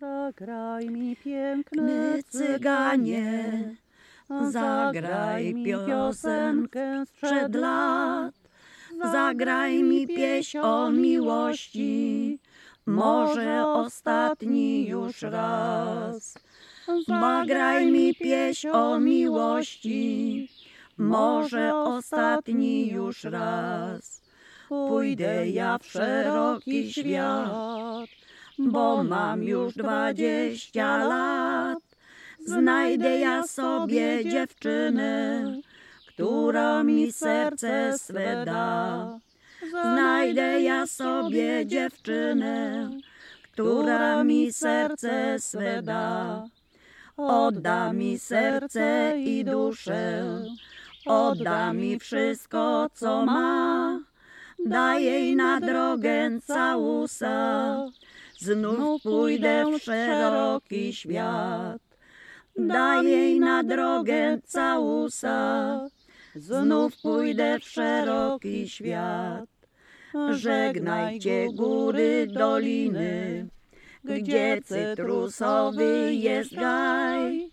Zagraj mi piękny cyganie, zagraj piosenkę sprzed lat. Zagraj mi pieśń o miłości, może ostatni już raz. Zagraj mi pieśń o miłości, może ostatni już raz. Pójdę ja w szeroki świat, bo mam już dwadzieścia lat. Znajdę ja sobie dziewczynę, która mi serce swe da. Znajdę ja sobie dziewczynę, która mi serce swe da. Odda mi serce i duszę, odda mi wszystko, co ma. Daj jej na drogę całusa, znów pójdę w szeroki świat. Daj jej na drogę całusa, znów pójdę w szeroki świat. Żegnajcie góry, doliny, gdzie cytrusowy jest gaj.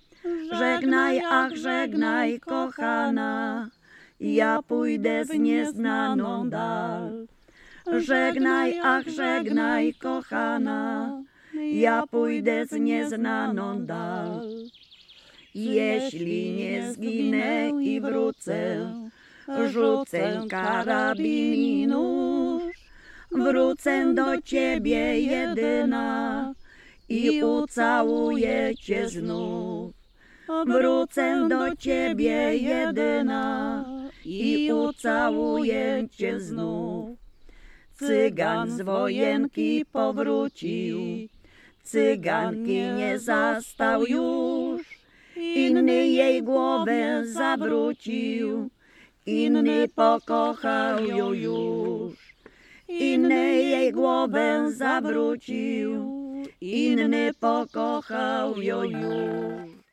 Żegnaj, ach, żegnaj, kochana, ja pójdę z nieznaną dal. Żegnaj, ach, żegnaj, kochana, ja pójdę z nieznaną dal. Jeśli nie zginę i wrócę, rzucę karabin nóż. Wrócę do ciebie jedyna i ucałuję cię znów. Wrócę do ciebie jedyna i ucałuję cię znów. Cygan z wojenki powrócił, cyganki nie zastał już. Inny jej głowę zawrócił, inny pokochał ją już. Inny jej głowę zawrócił, inny pokochał ją już.